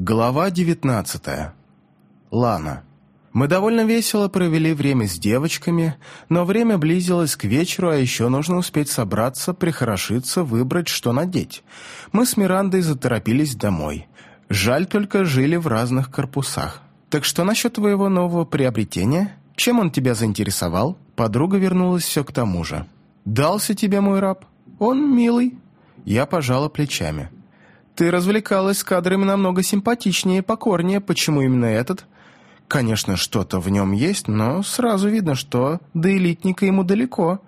Глава 19. Лана. Мы довольно весело провели время с девочками, но время близилось к вечеру, а еще нужно успеть собраться, прихорошиться, выбрать, что надеть. Мы с Мирандой заторопились домой. Жаль только жили в разных корпусах. «Так что насчет твоего нового приобретения? Чем он тебя заинтересовал?» Подруга вернулась все к тому же. «Дался тебе мой раб? Он милый». Я пожала плечами. Ты развлекалась с кадрами намного симпатичнее и покорнее. Почему именно этот? Конечно, что-то в нем есть, но сразу видно, что до элитника ему далеко.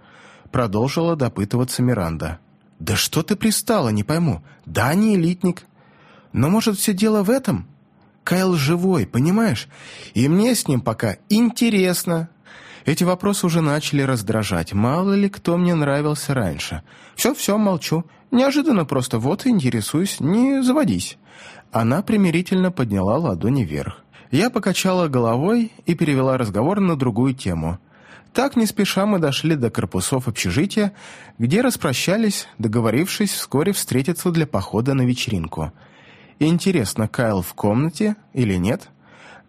Продолжила допытываться Миранда. Да что ты пристала, не пойму. Да, не элитник. Но может все дело в этом? Кайл живой, понимаешь? И мне с ним пока интересно. Эти вопросы уже начали раздражать. Мало ли кто мне нравился раньше. Все-все, молчу. Неожиданно просто вот интересуюсь, не заводись». Она примирительно подняла ладони вверх. Я покачала головой и перевела разговор на другую тему. Так не спеша мы дошли до корпусов общежития, где распрощались, договорившись вскоре встретиться для похода на вечеринку. Интересно, Кайл в комнате или нет?»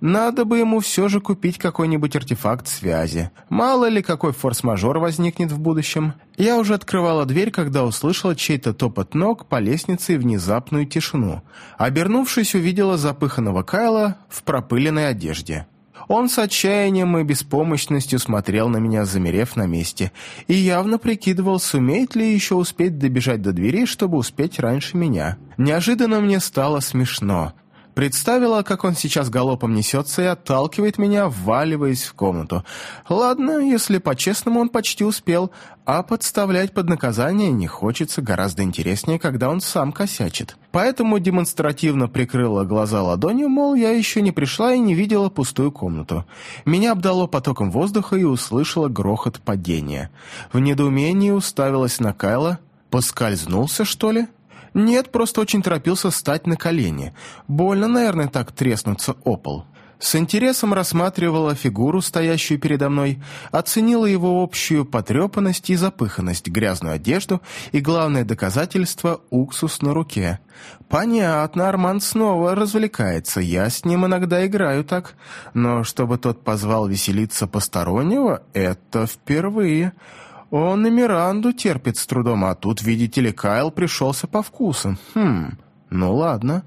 Надо бы ему все же купить какой-нибудь артефакт связи. Мало ли, какой форс-мажор возникнет в будущем. Я уже открывала дверь, когда услышала чей-то топот ног по лестнице и внезапную тишину. Обернувшись, увидела запыханного Кайла в пропыленной одежде. Он с отчаянием и беспомощностью смотрел на меня, замерев на месте, и явно прикидывал, сумеет ли еще успеть добежать до двери, чтобы успеть раньше меня. Неожиданно мне стало смешно. Представила, как он сейчас галопом несется и отталкивает меня, вваливаясь в комнату. Ладно, если по-честному он почти успел, а подставлять под наказание не хочется, гораздо интереснее, когда он сам косячит. Поэтому демонстративно прикрыла глаза ладонью, мол, я еще не пришла и не видела пустую комнату. Меня обдало потоком воздуха и услышала грохот падения. В недоумении уставилась на Кайла. «Поскользнулся, что ли?» «Нет, просто очень торопился встать на колени. Больно, наверное, так треснуться о пол». С интересом рассматривала фигуру, стоящую передо мной, оценила его общую потрепанность и запыханность, грязную одежду и, главное доказательство, уксус на руке. Понятно, Арман снова развлекается, я с ним иногда играю так, но чтобы тот позвал веселиться постороннего, это впервые. Он и Миранду терпит с трудом, а тут, видите ли, Кайл пришелся по вкусу. Хм, ну ладно.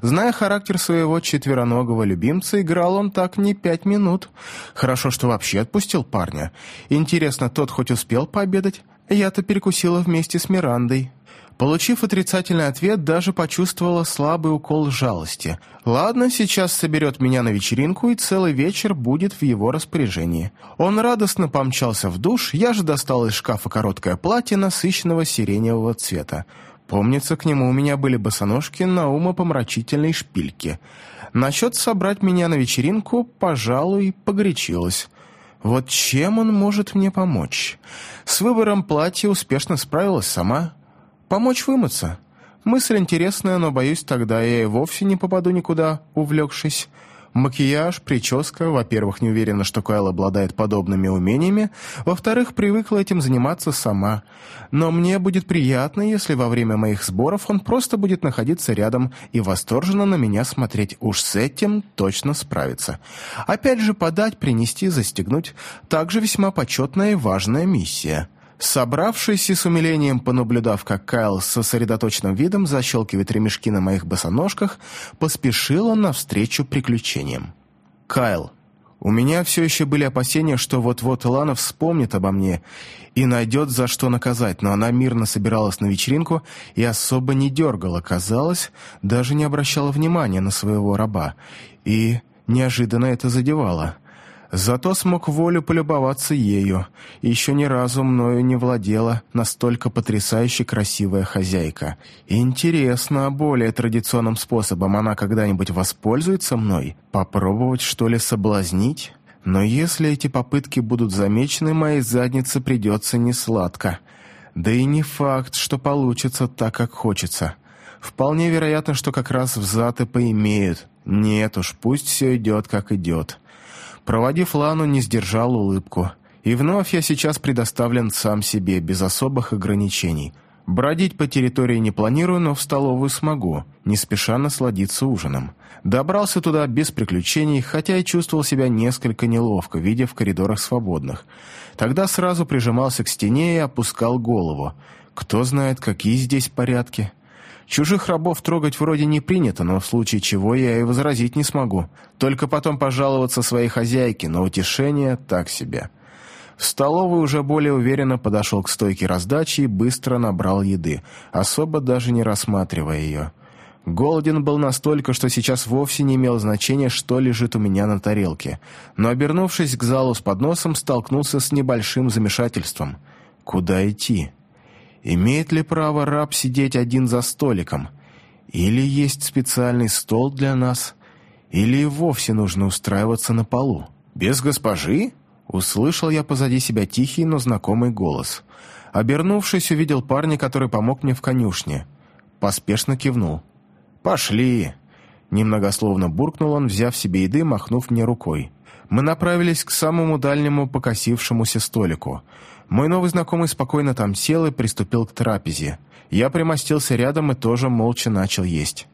Зная характер своего четвероногого любимца, играл он так не пять минут. Хорошо, что вообще отпустил парня. Интересно, тот хоть успел пообедать? Я-то перекусила вместе с Мирандой. Получив отрицательный ответ, даже почувствовала слабый укол жалости. Ладно, сейчас соберет меня на вечеринку, и целый вечер будет в его распоряжении. Он радостно помчался в душ, я же достала из шкафа короткое платье насыщенного сиреневого цвета. Помнится, к нему у меня были босоножки на умопомрачительной шпильке. Насчет собрать меня на вечеринку, пожалуй, погорячилась. Вот чем он может мне помочь? С выбором платья успешно справилась сама. Помочь вымыться? Мысль интересная, но, боюсь, тогда я и вовсе не попаду никуда, увлекшись. Макияж, прическа, во-первых, не уверена, что Кайл обладает подобными умениями, во-вторых, привыкла этим заниматься сама. Но мне будет приятно, если во время моих сборов он просто будет находиться рядом и восторженно на меня смотреть. Уж с этим точно справится. Опять же, подать, принести, застегнуть – также весьма почетная и важная миссия. Собравшись и с умилением понаблюдав, как Кайл с сосредоточенным видом защелкивает ремешки на моих босоножках, поспешил он навстречу приключениям. «Кайл, у меня все еще были опасения, что вот-вот Лана вспомнит обо мне и найдет за что наказать, но она мирно собиралась на вечеринку и особо не дергала, казалось, даже не обращала внимания на своего раба, и неожиданно это задевало». Зато смог волю полюбоваться ею. Еще ни разу мною не владела настолько потрясающе красивая хозяйка. Интересно, а более традиционным способом она когда-нибудь воспользуется мной? Попробовать, что ли, соблазнить? Но если эти попытки будут замечены, моей заднице придется несладко. Да и не факт, что получится так, как хочется. Вполне вероятно, что как раз взад и поимеют. Нет уж, пусть все идет, как идет. Проводив Лану, не сдержал улыбку. И вновь я сейчас предоставлен сам себе, без особых ограничений. Бродить по территории не планирую, но в столовую смогу, не спеша насладиться ужином. Добрался туда без приключений, хотя и чувствовал себя несколько неловко, видя в коридорах свободных. Тогда сразу прижимался к стене и опускал голову. Кто знает, какие здесь порядки. Чужих рабов трогать вроде не принято, но в случае чего я и возразить не смогу. Только потом пожаловаться своей хозяйке, но утешение так себе. В столовой уже более уверенно подошел к стойке раздачи и быстро набрал еды, особо даже не рассматривая ее. Голоден был настолько, что сейчас вовсе не имело значения, что лежит у меня на тарелке. Но, обернувшись к залу с подносом, столкнулся с небольшим замешательством. Куда идти? Имеет ли право раб сидеть один за столиком? Или есть специальный стол для нас? Или вовсе нужно устраиваться на полу? Без госпожи? Услышал я позади себя тихий, но знакомый голос. Обернувшись, увидел парня, который помог мне в конюшне. Поспешно кивнул. «Пошли!» Немногословно буркнул он, взяв себе еды, махнув мне рукой. Мы направились к самому дальнему покосившемуся столику. Мой новый знакомый спокойно там сел и приступил к трапезе. Я примостился рядом и тоже молча начал есть.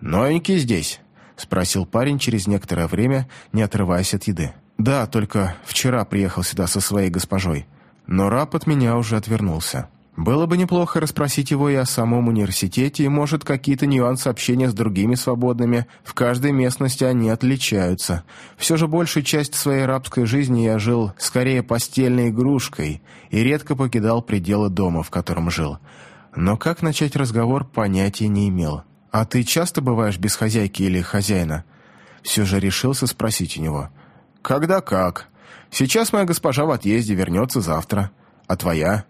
«Новенький здесь?» — спросил парень через некоторое время, не отрываясь от еды. «Да, только вчера приехал сюда со своей госпожой. Но раб от меня уже отвернулся. Было бы неплохо расспросить его и о самом университете, и, может, какие-то нюансы общения с другими свободными. В каждой местности они отличаются. Все же большую часть своей рабской жизни я жил скорее постельной игрушкой и редко покидал пределы дома, в котором жил. Но как начать разговор, понятия не имел. «А ты часто бываешь без хозяйки или хозяина?» Все же решился спросить у него – «Когда как. Сейчас моя госпожа в отъезде, вернется завтра. А твоя?»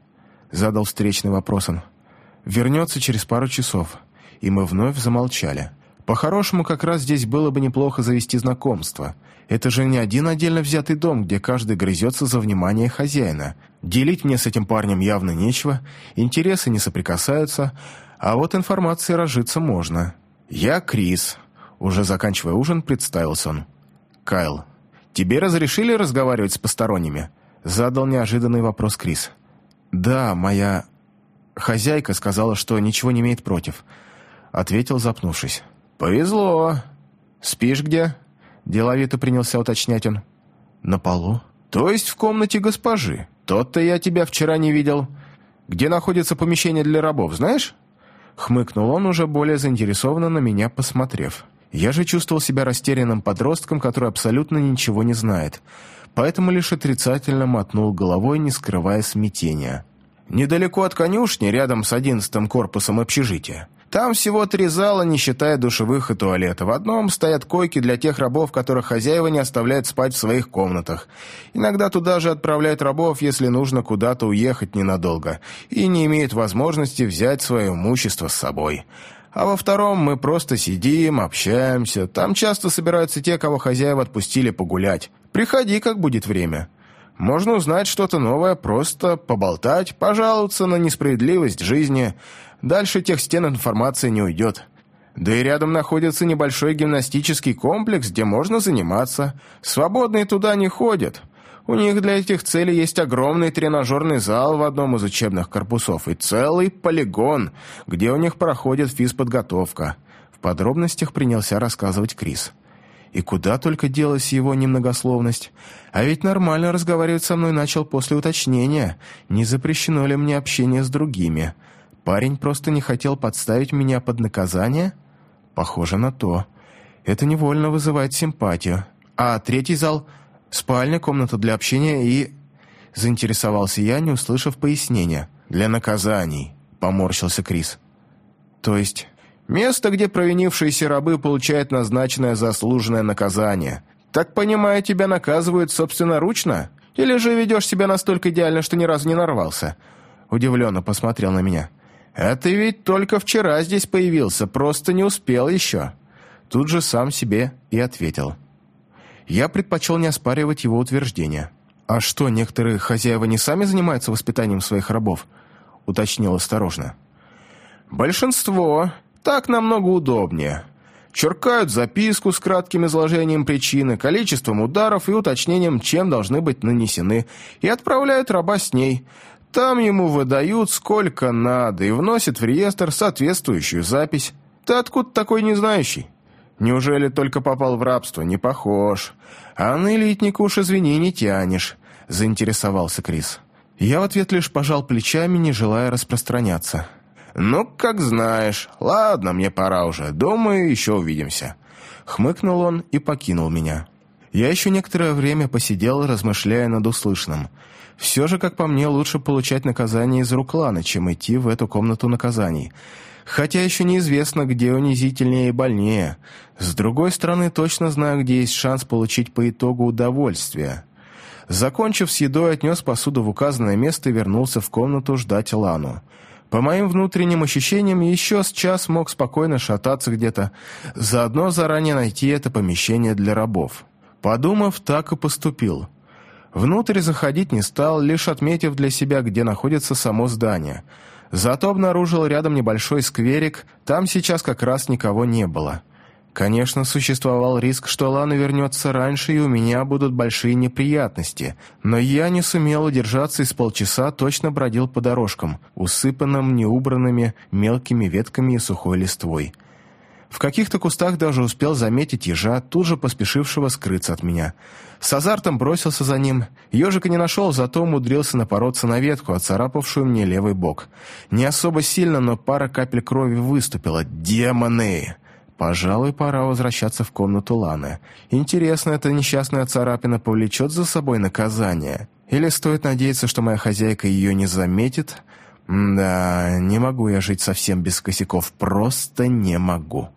Задал встречный вопрос он. «Вернется через пару часов». И мы вновь замолчали. По-хорошему, как раз здесь было бы неплохо завести знакомство. Это же не один отдельно взятый дом, где каждый грызется за внимание хозяина. Делить мне с этим парнем явно нечего, интересы не соприкасаются, а вот информации разжиться можно. «Я Крис», — уже заканчивая ужин, представился он. «Кайл, «Тебе разрешили разговаривать с посторонними?» Задал неожиданный вопрос Крис. «Да, моя хозяйка сказала, что ничего не имеет против», ответил, запнувшись. «Повезло. Спишь где?» Деловито принялся уточнять он. «На полу». «То есть в комнате госпожи? Тот-то я тебя вчера не видел. Где находится помещение для рабов, знаешь?» Хмыкнул он, уже более заинтересованно на меня посмотрев. Я же чувствовал себя растерянным подростком, который абсолютно ничего не знает, поэтому лишь отрицательно мотнул головой, не скрывая смятения. «Недалеко от конюшни, рядом с одиннадцатым корпусом общежития. Там всего три зала, не считая душевых и туалета. В одном стоят койки для тех рабов, которых хозяева не оставляют спать в своих комнатах. Иногда туда же отправляют рабов, если нужно куда-то уехать ненадолго, и не имеют возможности взять свое имущество с собой а во втором мы просто сидим, общаемся. Там часто собираются те, кого хозяева отпустили погулять. Приходи, как будет время. Можно узнать что-то новое, просто поболтать, пожаловаться на несправедливость жизни. Дальше тех стен информации не уйдет. Да и рядом находится небольшой гимнастический комплекс, где можно заниматься. Свободные туда не ходят. У них для этих целей есть огромный тренажерный зал в одном из учебных корпусов и целый полигон, где у них проходит физподготовка. В подробностях принялся рассказывать Крис. И куда только делась его немногословность. А ведь нормально разговаривать со мной начал после уточнения, не запрещено ли мне общение с другими. Парень просто не хотел подставить меня под наказание? Похоже на то. Это невольно вызывает симпатию. А третий зал Спальня, комната для общения и...» Заинтересовался я, не услышав пояснения. «Для наказаний», — поморщился Крис. «То есть...» «Место, где провинившиеся рабы получают назначенное заслуженное наказание. Так, понимаю, тебя наказывают собственноручно? Или же ведешь себя настолько идеально, что ни разу не нарвался?» Удивленно посмотрел на меня. «А ты ведь только вчера здесь появился, просто не успел еще». Тут же сам себе и ответил. Я предпочел не оспаривать его утверждение. «А что, некоторые хозяева не сами занимаются воспитанием своих рабов?» — уточнил осторожно. «Большинство. Так намного удобнее. Черкают записку с кратким изложением причины, количеством ударов и уточнением, чем должны быть нанесены, и отправляют раба с ней. Там ему выдают сколько надо и вносят в реестр соответствующую запись. Ты откуда такой не знающий? Неужели только попал в рабство? Не похож. А на элитника уж, извини, не тянешь», — заинтересовался Крис. Я в ответ лишь пожал плечами, не желая распространяться. «Ну, как знаешь. Ладно, мне пора уже. Думаю, еще увидимся». Хмыкнул он и покинул меня. Я еще некоторое время посидел, размышляя над услышанным. Все же, как по мне, лучше получать наказание из рук Ланы, чем идти в эту комнату наказаний. Хотя еще неизвестно, где унизительнее и больнее. С другой стороны, точно знаю, где есть шанс получить по итогу удовольствие. Закончив с едой, отнес посуду в указанное место и вернулся в комнату ждать Лану. По моим внутренним ощущениям, еще с час мог спокойно шататься где-то, заодно заранее найти это помещение для рабов. Подумав, так и поступил. Внутрь заходить не стал, лишь отметив для себя, где находится само здание. Зато обнаружил рядом небольшой скверик, там сейчас как раз никого не было. Конечно, существовал риск, что Лана вернется раньше, и у меня будут большие неприятности, но я не сумел удержаться и с полчаса точно бродил по дорожкам, усыпанным неубранными мелкими ветками и сухой листвой. В каких-то кустах даже успел заметить ежа, тут же поспешившего скрыться от меня. С азартом бросился за ним. Ежика не нашел, зато умудрился напороться на ветку, оцарапавшую мне левый бок. Не особо сильно, но пара капель крови выступила. «Демоны!» Пожалуй, пора возвращаться в комнату Ланы. Интересно, эта несчастная царапина повлечет за собой наказание? Или стоит надеяться, что моя хозяйка ее не заметит? да, не могу я жить совсем без косяков, просто не могу.